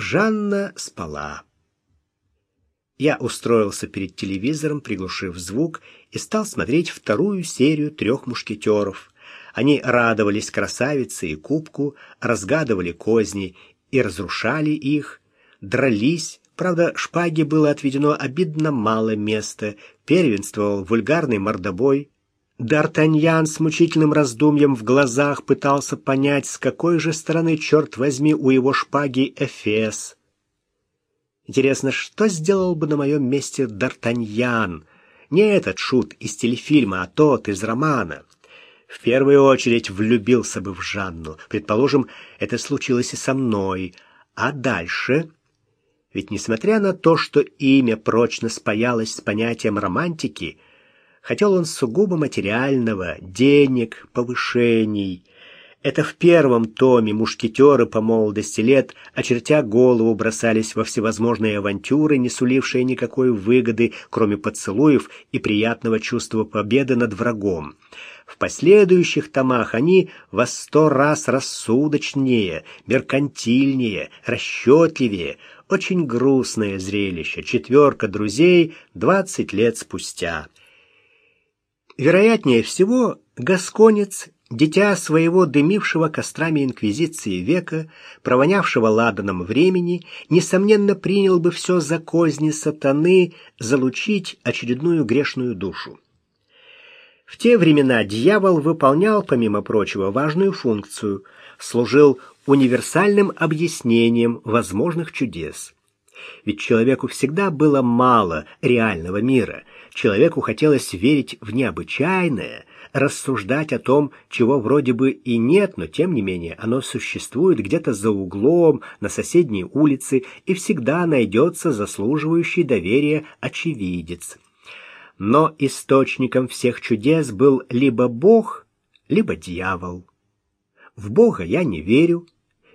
Жанна спала. Я устроился перед телевизором, приглушив звук, и стал смотреть вторую серию «Трех мушкетеров». Они радовались красавице и кубку, разгадывали козни и разрушали их, дрались, правда, шпаге было отведено обидно мало места, первенствовал вульгарный мордобой. Д'Артаньян с мучительным раздумьем в глазах пытался понять, с какой же стороны, черт возьми, у его шпаги Эфес. Интересно, что сделал бы на моем месте Д'Артаньян? Не этот шут из телефильма, а тот из романа. В первую очередь влюбился бы в Жанну. Предположим, это случилось и со мной. А дальше... Ведь несмотря на то, что имя прочно спаялось с понятием романтики, хотел он сугубо материального, денег, повышений — это в первом томе мушкетеры по молодости лет, очертя голову, бросались во всевозможные авантюры, не сулившие никакой выгоды, кроме поцелуев и приятного чувства победы над врагом. В последующих томах они во сто раз рассудочнее, меркантильнее, расчетливее. Очень грустное зрелище. Четверка друзей двадцать лет спустя. Вероятнее всего, Гасконец Дитя своего дымившего кострами инквизиции века, провонявшего ладаном времени, несомненно принял бы все за козни сатаны залучить очередную грешную душу. В те времена дьявол выполнял, помимо прочего, важную функцию, служил универсальным объяснением возможных чудес. Ведь человеку всегда было мало реального мира, человеку хотелось верить в необычайное, рассуждать о том, чего вроде бы и нет, но тем не менее оно существует где-то за углом, на соседней улице, и всегда найдется заслуживающий доверия очевидец. Но источником всех чудес был либо Бог, либо дьявол. В Бога я не верю,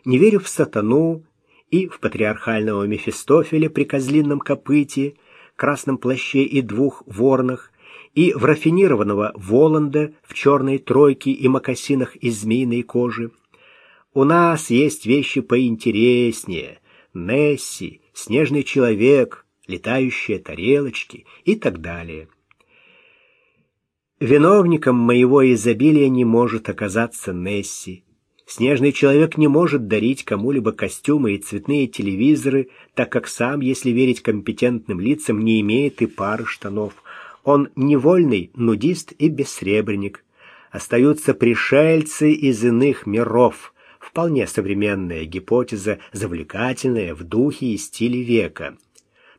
не верю в сатану и в патриархального Мефистофеля при козлином копыте, красном плаще и двух ворнах, и в рафинированного Воланда в черной тройке и мокасинах из змеиной кожи. У нас есть вещи поинтереснее. Несси, снежный человек, летающие тарелочки и так далее. Виновником моего изобилия не может оказаться Несси. Снежный человек не может дарить кому-либо костюмы и цветные телевизоры, так как сам, если верить компетентным лицам, не имеет и пары штанов. Он невольный нудист и бессребренник. Остаются пришельцы из иных миров. Вполне современная гипотеза, завлекательная в духе и стиле века.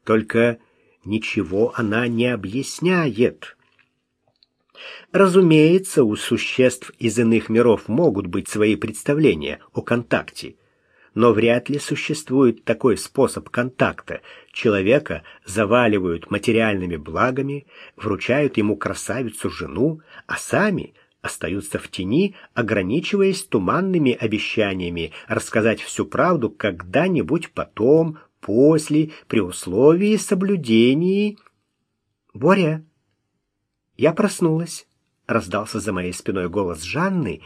Только ничего она не объясняет. Разумеется, у существ из иных миров могут быть свои представления о контакте, но вряд ли существует такой способ контакта. Человека заваливают материальными благами, вручают ему красавицу-жену, а сами остаются в тени, ограничиваясь туманными обещаниями рассказать всю правду когда-нибудь потом, после, при условии соблюдения... «Боря, я проснулась», — раздался за моей спиной голос Жанны,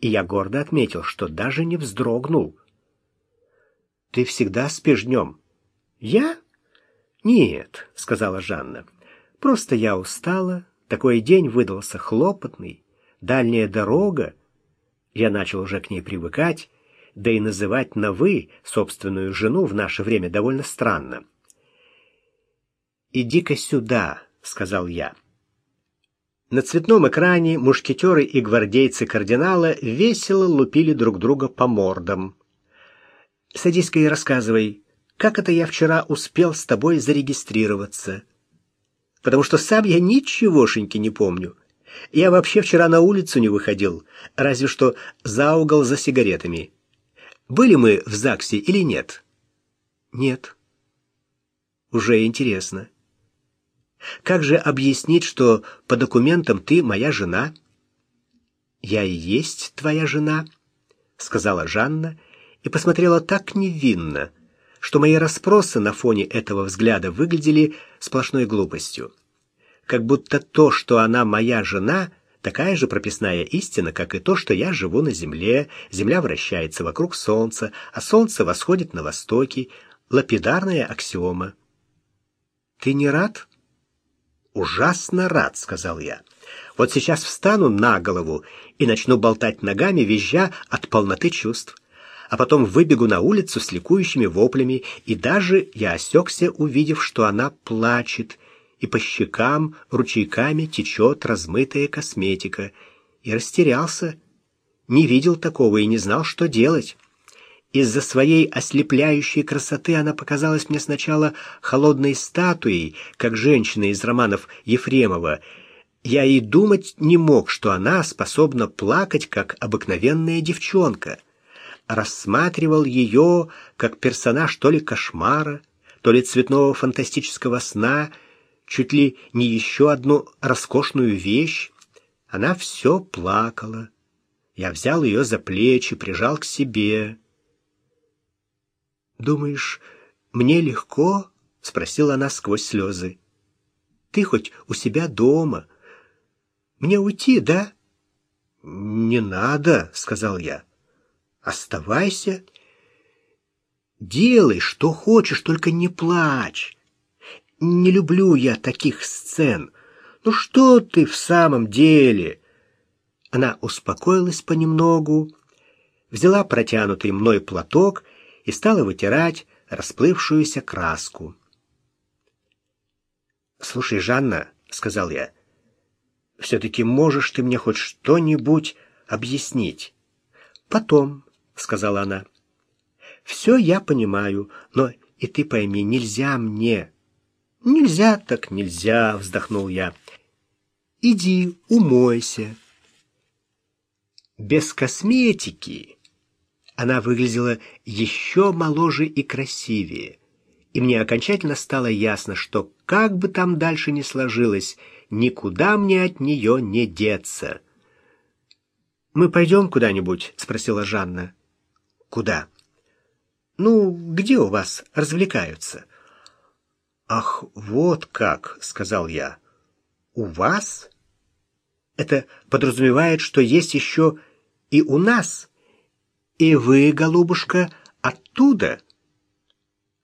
и я гордо отметил, что даже не вздрогнул — ты всегда спишь днем. Я? Нет, сказала Жанна. Просто я устала. Такой день выдался хлопотный. Дальняя дорога. Я начал уже к ней привыкать, да и называть на «вы» собственную жену в наше время довольно странно. «Иди-ка сюда», — сказал я. На цветном экране мушкетеры и гвардейцы кардинала весело лупили друг друга по мордам. Садись-ка и рассказывай, как это я вчера успел с тобой зарегистрироваться? Потому что сам я ничегошеньки не помню. Я вообще вчера на улицу не выходил, разве что за угол за сигаретами. Были мы в ЗАГСе или нет? Нет. Уже интересно. Как же объяснить, что по документам ты моя жена? Я и есть твоя жена, сказала Жанна и посмотрела так невинно, что мои расспросы на фоне этого взгляда выглядели сплошной глупостью. Как будто то, что она моя жена, Такая же прописная истина, как и то, что я живу на Земле, Земля вращается вокруг Солнца, а Солнце восходит на востоке. Лапидарная аксиома. Ты не рад? Ужасно рад, сказал я. Вот сейчас встану на голову и начну болтать ногами, визжа от полноты чувств. А потом выбегу на улицу с ликующими воплями, и даже я осекся, увидев, что она плачет, и по щекам ручейками течет размытая косметика, и растерялся, не видел такого и не знал, что делать. Из-за своей ослепляющей красоты она показалась мне сначала холодной статуей, как женщина из романов Ефремова. Я и думать не мог, что она способна плакать, как обыкновенная девчонка. Рассматривал ее как персонаж то ли кошмара, то ли цветного фантастического сна — чуть ли не еще одну роскошную вещь. Она все плакала. Я взял ее за плечи, прижал к себе. «Думаешь, мне легко?» — спросила она сквозь слезы. «Ты хоть у себя дома. Мне уйти, да?» «Не надо», — сказал я. «Оставайся. Делай, что хочешь, только не плачь. Не люблю я таких сцен. Ну что ты в самом деле? Она успокоилась понемногу, взяла протянутый мной платок и стала вытирать расплывшуюся краску. «Слушай, Жанна», — сказал я, — «все-таки можешь ты мне хоть что-нибудь объяснить?» «Потом», — сказала она, — «все я понимаю, но и ты пойми, нельзя мне Нельзя так нельзя, вздохнул я. Иди, умойся. Без косметики она выглядела еще моложе и красивее. И мне окончательно стало ясно, что как бы там дальше ни сложилось, никуда мне от нее не деться. Мы пойдем куда-нибудь, спросила Жанна. Куда? Ну, где у вас развлекаются? «Ах, вот как!» — сказал я. «У вас?» «Это подразумевает, что есть еще и у нас. И вы, голубушка, оттуда?»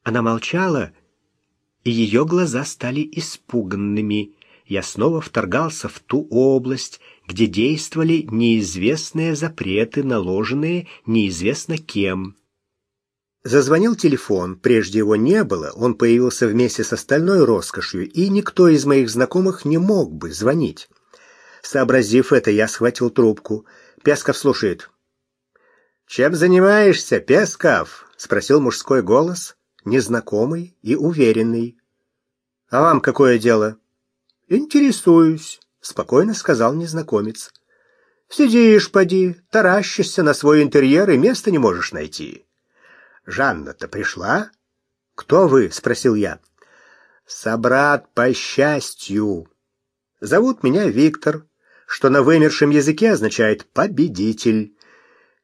Она молчала, и ее глаза стали испуганными. Я снова вторгался в ту область, где действовали неизвестные запреты, наложенные неизвестно кем. Зазвонил телефон, прежде его не было, он появился вместе с остальной роскошью, и никто из моих знакомых не мог бы звонить. Сообразив это, я схватил трубку. Песков слушает. «Чем занимаешься, Песков?» — спросил мужской голос, незнакомый и уверенный. «А вам какое дело?» «Интересуюсь», — спокойно сказал незнакомец. «Сидишь, поди, таращишься на свой интерьер и места не можешь найти». Жанна-то пришла? Кто вы? спросил я. Собрат по счастью. Зовут меня Виктор, что на вымершем языке означает победитель.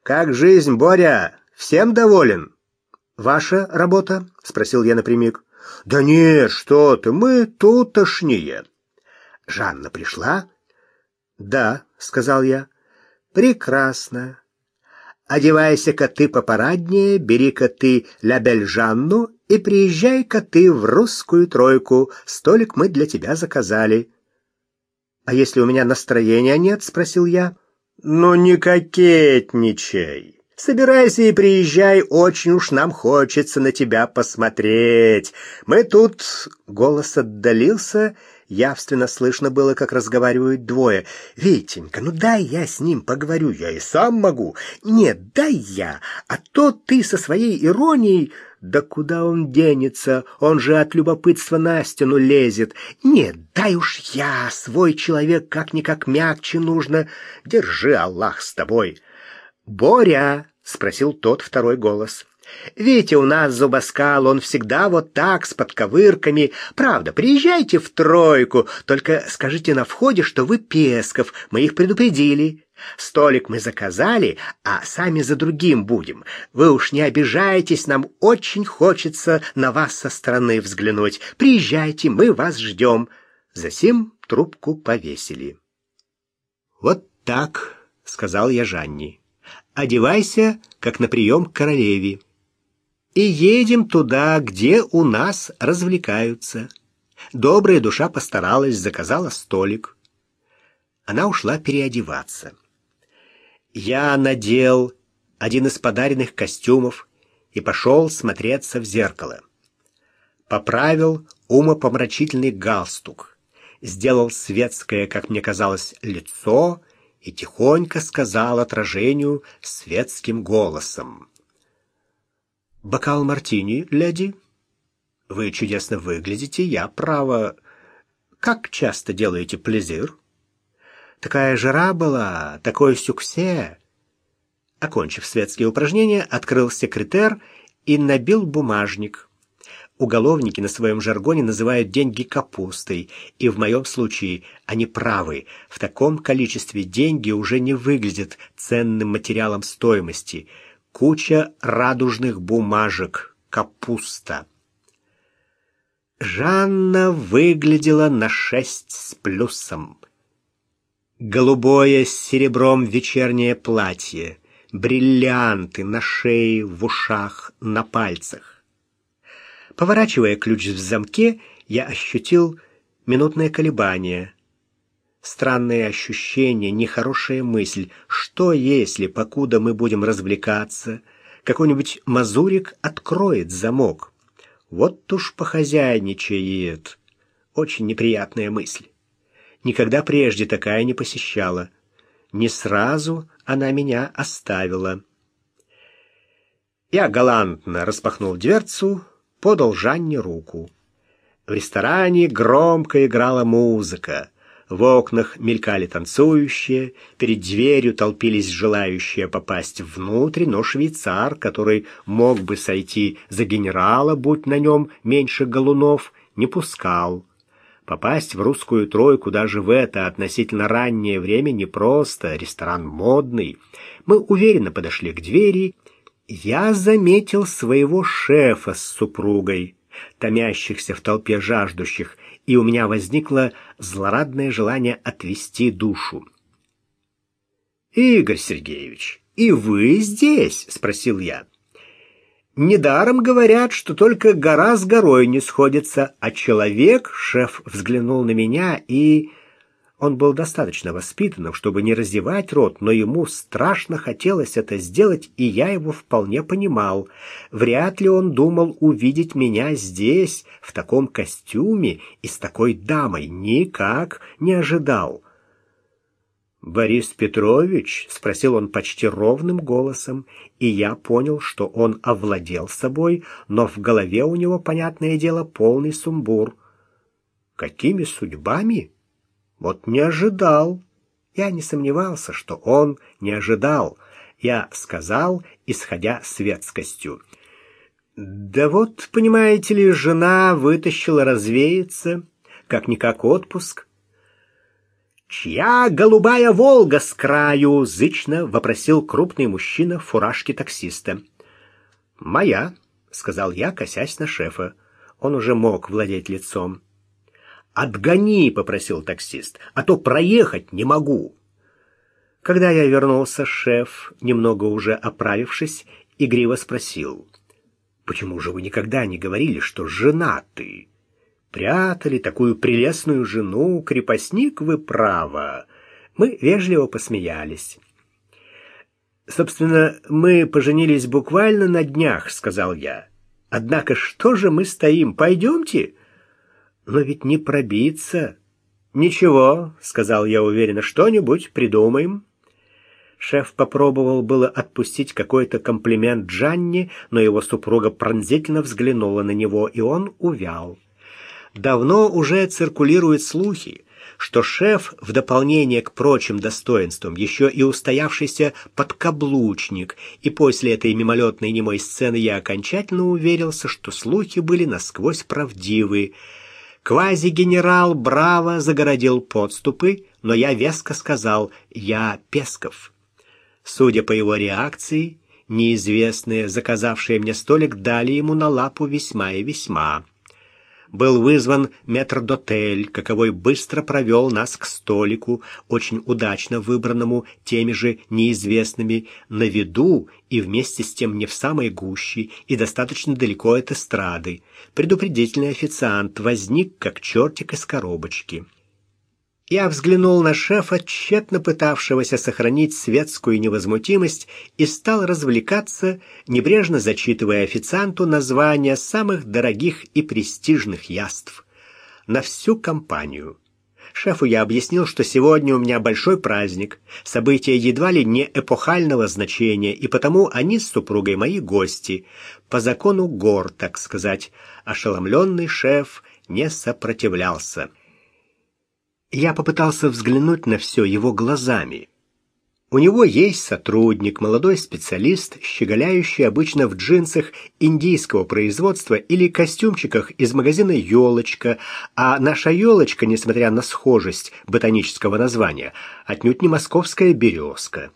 Как жизнь, Боря? Всем доволен? Ваша работа? спросил я напрямик. Да нет, что ты, мы тутошние. Жанна пришла? Да, сказал я. Прекрасно. Одевайся-ка ты попараднее, бери-ка ты лябель-жанну и приезжай-ка ты в русскую тройку. Столик мы для тебя заказали. — А если у меня настроения нет? — спросил я. — Ну, не кокетничай. Собирайся и приезжай, очень уж нам хочется на тебя посмотреть. Мы тут... Голос отдалился Явственно слышно было, как разговаривают двое. «Витенька, ну дай я с ним поговорю, я и сам могу. Нет, дай я, а то ты со своей иронией...» «Да куда он денется? Он же от любопытства на стену лезет. Нет, дай уж я, свой человек как-никак мягче нужно. Держи, Аллах, с тобой». «Боря!» — спросил тот второй голос. Видите, у нас зубоскал, он всегда вот так, с подковырками. Правда, приезжайте в тройку, только скажите на входе, что вы Песков, мы их предупредили. Столик мы заказали, а сами за другим будем. Вы уж не обижайтесь, нам очень хочется на вас со стороны взглянуть. Приезжайте, мы вас ждем». Засим трубку повесили. «Вот так», — сказал я Жанне. «Одевайся, как на прием к королеве. И едем туда, где у нас развлекаются». Добрая душа постаралась, заказала столик. Она ушла переодеваться. Я надел один из подаренных костюмов и пошел смотреться в зеркало. Поправил умопомрачительный галстук, сделал светское, как мне казалось, лицо и тихонько сказал отражению светским голосом. «Бокал мартини, леди?» «Вы чудесно выглядите, я, право...» «Как часто делаете плезир?» «Такая жара была, такой сюксе!» Окончив светские упражнения, открыл секретер и набил бумажник. Уголовники на своем жаргоне называют деньги капустой, и в моем случае они правы. В таком количестве деньги уже не выглядят ценным материалом стоимости. Куча радужных бумажек. Капуста. Жанна выглядела на шесть с плюсом. Голубое с серебром вечернее платье — бриллианты на шее, в ушах, на пальцах. Поворачивая ключ в замке, я ощутил минутное колебание. Странное ощущение, нехорошая мысль. Что если, покуда мы будем развлекаться, какой-нибудь мазурик откроет замок? Вот уж похозяйничает. Очень неприятная мысль. Никогда прежде такая не посещала. Не сразу она меня оставила. Я галантно распахнул дверцу, подал Жанне руку. В ресторане громко играла музыка. В окнах мелькали танцующие, перед дверью толпились желающие попасть внутрь, но швейцар, который мог бы сойти за генерала, будь на нем меньше галунов, не пускал. Попасть в русскую тройку даже в это относительно раннее время непросто, ресторан модный. Мы уверенно подошли к двери. Я заметил своего шефа с супругой, томящихся в толпе жаждущих, и у меня возникло злорадное желание отвести душу. «Игорь Сергеевич, и вы здесь?» — спросил я. Недаром говорят, что только гора с горой не сходится, а человек, шеф взглянул на меня, и он был достаточно воспитанным, чтобы не разевать рот, но ему страшно хотелось это сделать, и я его вполне понимал. Вряд ли он думал увидеть меня здесь, в таком костюме и с такой дамой. Никак не ожидал. «Борис Петрович?» — спросил он почти ровным голосом, и я понял, что он овладел собой, но в голове у него, понятное дело, полный сумбур. «Какими судьбами?» «Вот не ожидал». Я не сомневался, что он не ожидал. Я сказал, исходя светскостью. «Да вот, понимаете ли, жена вытащила развеяться, как-никак отпуск». «Чья голубая Волга с краю?» — зычно вопросил крупный мужчина в фуражке таксиста. «Моя», — сказал я, косясь на шефа. Он уже мог владеть лицом. «Отгони», — попросил таксист, — «а то проехать не могу». Когда я вернулся, шеф, немного уже оправившись, игриво спросил. «Почему же вы никогда не говорили, что женаты?» Прятали такую прелестную жену, крепостник вы право. Мы вежливо посмеялись. Собственно, мы поженились буквально на днях, сказал я. Однако что же мы стоим? Пойдемте. Но ведь не пробиться. Ничего, сказал я уверенно, что-нибудь придумаем. Шеф попробовал было отпустить какой-то комплимент Джанни, но его супруга пронзительно взглянула на него, и он увял. Давно уже циркулируют слухи, что шеф в дополнение к прочим достоинствам еще и устоявшийся подкаблучник, и после этой мимолетной немой сцены я окончательно уверился, что слухи были насквозь правдивы. Квази-генерал браво загородил подступы, но я веско сказал «я Песков». Судя по его реакции, неизвестные, заказавшие мне столик, дали ему на лапу весьма и весьма. Был вызван метрдотель, каковой быстро провел нас к столику, очень удачно выбранному теми же неизвестными, на виду и вместе с тем не в самой гуще и достаточно далеко от эстрады. Предупредительный официант возник, как чертик из коробочки. Я взглянул на шефа, тщетно пытавшегося сохранить светскую невозмутимость, и стал развлекаться, небрежно зачитывая официанту названия самых дорогих и престижных яств. На всю компанию. Шефу я объяснил, что сегодня у меня большой праздник, событие едва ли не эпохального значения, и потому они с супругой мои гости, по закону гор, так сказать. Ошеломленный шеф не сопротивлялся. Я попытался взглянуть на все его глазами. У него есть сотрудник, молодой специалист, щеголяющий обычно в джинсах индийского производства или костюмчиках из магазина «Елочка», а наша «Елочка», несмотря на схожесть ботанического названия, отнюдь не московская «Березка».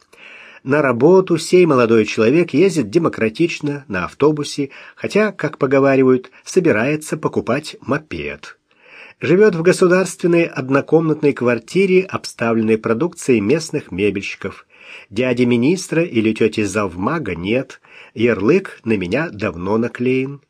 На работу сей молодой человек ездит демократично на автобусе, хотя, как поговаривают, собирается покупать мопед живет в государственной однокомнатной квартире, обставленной продукцией местных мебельщиков. Дяди министра или тети завмага нет, ярлык на меня давно наклеен.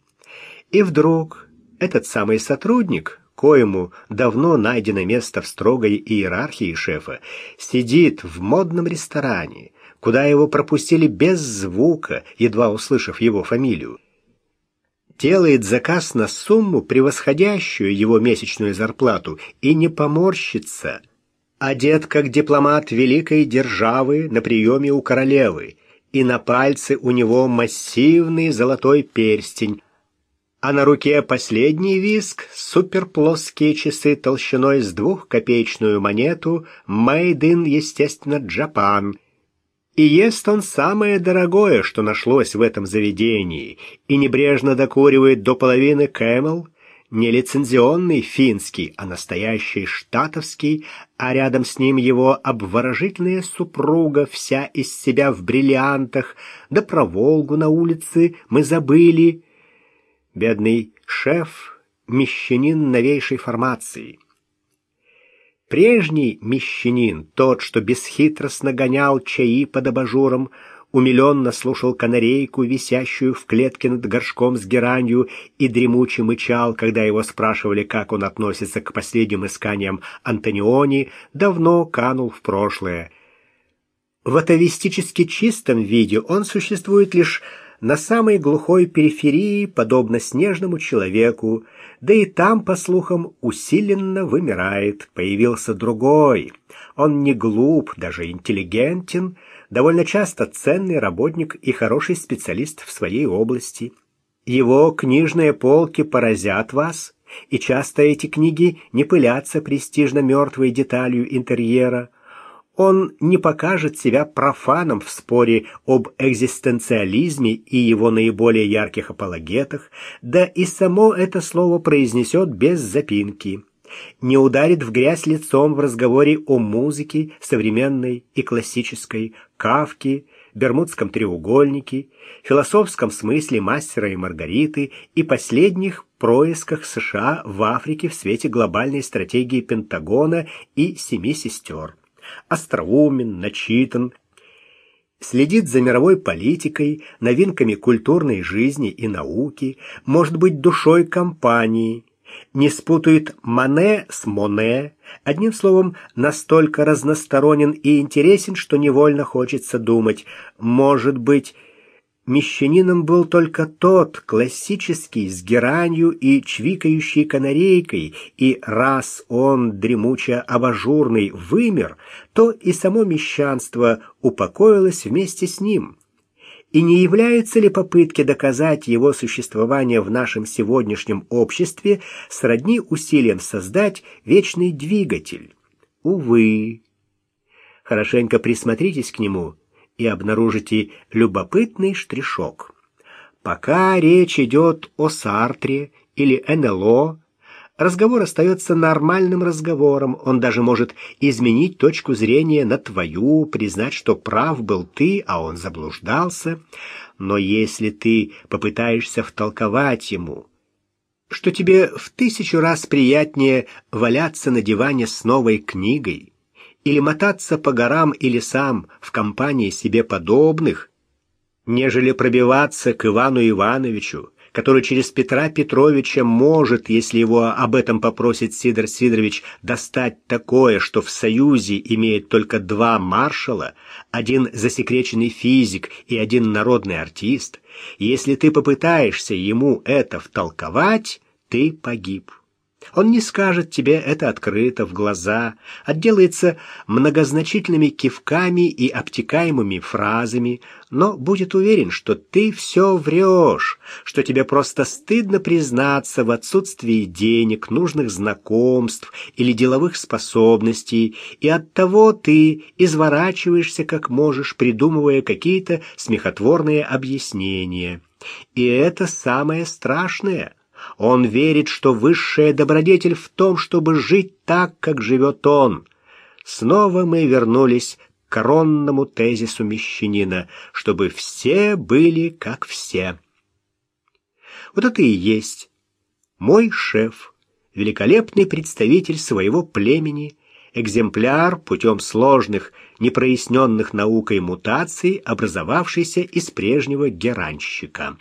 И вдруг этот самый сотрудник, коему давно найдено место в строгой иерархии шефа, сидит в модном ресторане, куда его пропустили без звука, едва услышав его фамилию делает заказ на сумму, превосходящую его месячную зарплату, и не поморщится. Одет как дипломат великой державы на приеме у королевы, и на пальце у него массивный золотой перстень, а на руке последний виск суперплоские часы толщиной с двухкопеечную монету «Made in, естественно, Japan», и ест он самое дорогое, что нашлось в этом заведении, и небрежно докуривает до половины кэмел, не лицензионный финский, а настоящий штатовский, а рядом с ним его обворожительная супруга, вся из себя в бриллиантах, да про Волгу на улице мы забыли. Бедный шеф, мещанин новейшей формации — Прежний мещанин, тот, что бесхитростно гонял чаи под абажуром, умиленно слушал канарейку, висящую в клетке над горшком с геранью, и дремуче мычал, когда его спрашивали, как он относится к последним исканиям Антониони, давно канул в прошлое. В атовистически чистом виде он существует лишь на самой глухой периферии, подобно снежному человеку, да и там, по слухам, усиленно вымирает. Появился другой. Он не глуп, даже интеллигентен, довольно часто ценный работник и хороший специалист в своей области. Его книжные полки поразят вас, и часто эти книги не пылятся престижно мертвой деталью интерьера, он не покажет себя профаном в споре об экзистенциализме и его наиболее ярких апологетах, да и само это слово произнесет без запинки. Не ударит в грязь лицом в разговоре о музыке, современной и классической, Кавке, Бермудском треугольнике, философском смысле мастера и Маргариты и последних происках США в Африке в свете глобальной стратегии Пентагона и Семи сестер остроумен, начитан, следит за мировой политикой, новинками культурной жизни и науки, может быть душой компании, не спутает Мане с Моне, одним словом, настолько разносторонен и интересен, что невольно хочется думать, может быть, Мещанином был только тот, классический, с геранью и чвикающей канарейкой, и раз он, дремуче абажурный, вымер, то и само мещанство упокоилось вместе с ним. И не являются ли попытки доказать его существование в нашем сегодняшнем обществе сродни усилиям создать вечный двигатель? Увы. Хорошенько присмотритесь к нему – и обнаружите любопытный штришок. Пока речь идет о Сартре или НЛО, разговор остается нормальным разговором, он даже может изменить точку зрения на твою, признать, что прав был ты, а он заблуждался. Но если ты попытаешься втолковать ему, что тебе в тысячу раз приятнее валяться на диване с новой книгой или мотаться по горам и лесам в компании себе подобных, нежели пробиваться к Ивану Ивановичу, который через Петра Петровича может, если его об этом попросит Сидор Сидорович, достать такое, что в Союзе имеет только два маршала, один засекреченный физик и один народный артист, если ты попытаешься ему это втолковать, ты погиб. Он не скажет тебе это открыто в глаза, отделается многозначительными кивками и обтекаемыми фразами, но будет уверен, что ты все врешь, что тебе просто стыдно признаться в отсутствии денег, нужных знакомств или деловых способностей, и оттого ты изворачиваешься как можешь, придумывая какие-то смехотворные объяснения. И это самое страшное — он верит, что высшая добродетель в том, чтобы жить так, как живет он. Снова мы вернулись к коронному тезису мещанина, чтобы все были как все. Вот это и есть мой шеф, великолепный представитель своего племени, экземпляр путем сложных, непроясненных наукой мутаций, образовавшийся из прежнего геранщика.